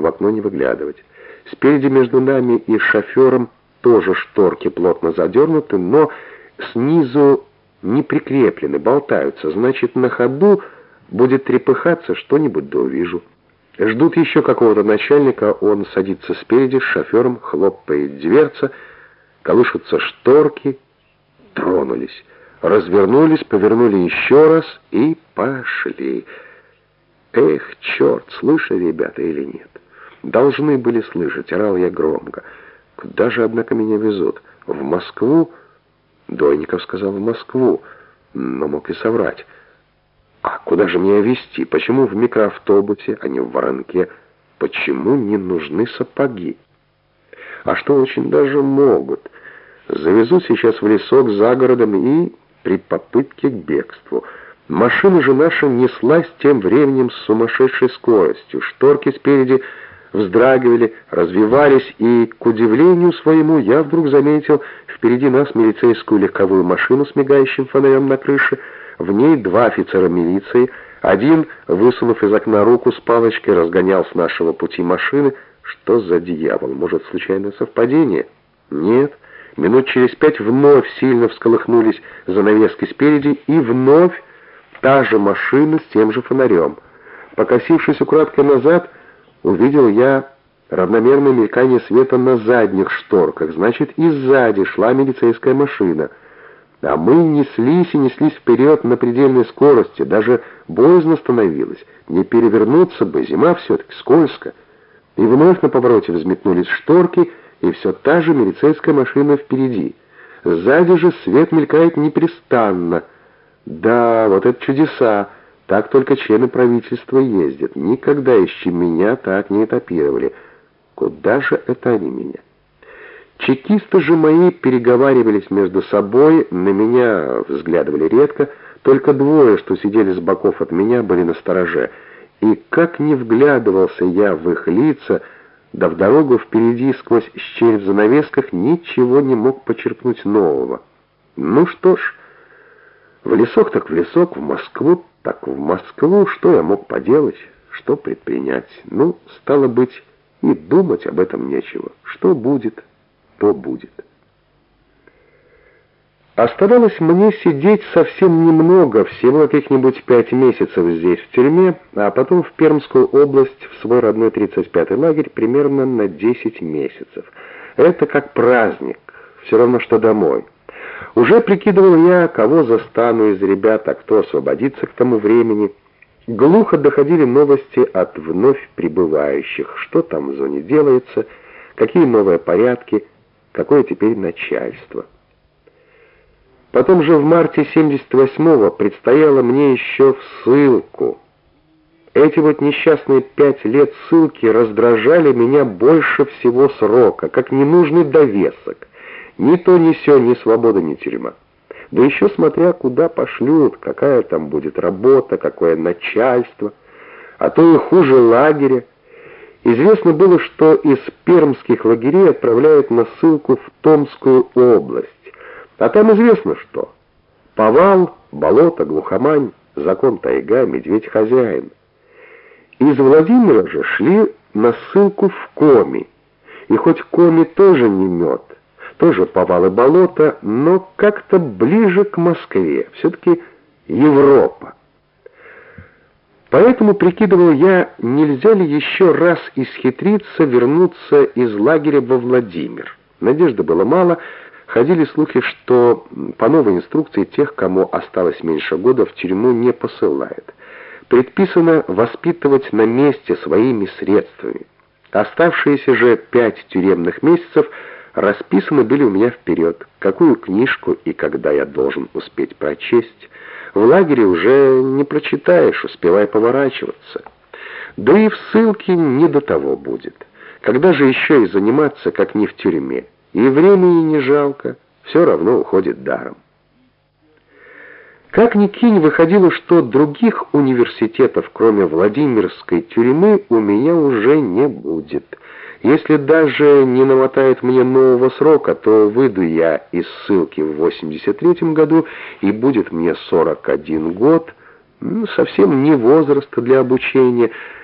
в окно не выглядывать. Спереди между нами и шофером тоже шторки плотно задернуты, но снизу не прикреплены, болтаются. Значит, на ходу будет трепыхаться что-нибудь, да увижу. Ждут еще какого-то начальника, он садится спереди с шофером, хлопает дверца, колышутся шторки, тронулись. Развернулись, повернули еще раз и пошли. Эх, черт, слышали ребята или нет? Должны были слышать, орал я громко. Куда же, однако, меня везут? В Москву? Дойников сказал, в Москву, но мог и соврать. А куда же меня везти? Почему в микроавтобусе, а не в воронке? Почему не нужны сапоги? А что очень даже могут. Завезу сейчас в лесок за городом и при попытке к бегству. Машина же наша неслась тем временем с сумасшедшей скоростью. Шторки спереди вздрагивали, развивались, и, к удивлению своему, я вдруг заметил впереди нас милицейскую легковую машину с мигающим фонарем на крыше, в ней два офицера милиции, один, высунув из окна руку с палочкой, разгонял с нашего пути машины. Что за дьявол? Может, случайное совпадение? Нет. Минут через пять вновь сильно всколыхнулись занавески спереди, и вновь та же машина с тем же фонарем. Покосившись украдкой назад, увидел я равномерное мелькание света на задних шторках. Значит, и сзади шла милицейская машина. А мы неслись и неслись вперед на предельной скорости. Даже боязно становилось. Не перевернуться бы, зима все-таки скользко. И вновь на повороте взметнулись шторки, и все та же милицейская машина впереди. Сзади же свет мелькает непрестанно. Да, вот это чудеса. Так только члены правительства ездят. Никогда еще меня так не этапировали. Куда же это они меня? Чекисты же мои переговаривались между собой, на меня взглядывали редко, только двое, что сидели с боков от меня, были на стороже. И как не вглядывался я в их лица, да в дорогу впереди сквозь щель в занавесках ничего не мог почерпнуть нового. Ну что ж, в лесок так в лесок, в Москву так в Москву, что я мог поделать, что предпринять? Ну, стало быть, и думать об этом нечего. Что будет, то будет. Оставалось мне сидеть совсем немного, всего каких-нибудь пять месяцев здесь, в тюрьме, а потом в Пермскую область, в свой родной 35-й лагерь, примерно на 10 месяцев. Это как праздник, все равно, что домой. Уже прикидывал я, кого застану из ребят, а кто освободится к тому времени. Глухо доходили новости от вновь прибывающих, что там в зоне делается, какие новые порядки, какое теперь начальство. Потом же в марте 78-го предстояло мне еще в ссылку. Эти вот несчастные пять лет ссылки раздражали меня больше всего срока, как ненужный довесок. Ни то, ни сё, ни свобода, ни тюрьма. Да еще смотря куда пошлют, какая там будет работа, какое начальство, а то и хуже лагеря. Известно было, что из пермских лагерей отправляют на ссылку в Томскую область. А там известно что. Повал, болото, глухомань, закон тайга, медведь-хозяин. Из Владимира же шли на ссылку в Коми. И хоть Коми тоже не мед, тоже повалы болота, но как-то ближе к Москве, все-таки Европа. Поэтому прикидывал я, нельзя ли еще раз исхитриться вернуться из лагеря во Владимир. Надежды было мало, Ходили слухи, что по новой инструкции тех, кому осталось меньше года, в тюрьму не посылают. Предписано воспитывать на месте своими средствами. Оставшиеся же пять тюремных месяцев расписаны были у меня вперед, какую книжку и когда я должен успеть прочесть. В лагере уже не прочитаешь, успевай поворачиваться. Да и в ссылке не до того будет. Когда же еще и заниматься, как не в тюрьме? И времени не жалко, все равно уходит даром. Как ни кинь, выходило, что других университетов, кроме Владимирской тюрьмы, у меня уже не будет. Если даже не намотает мне нового срока, то выйду я из ссылки в 83 году, и будет мне 41 год, совсем не возраст для обучения,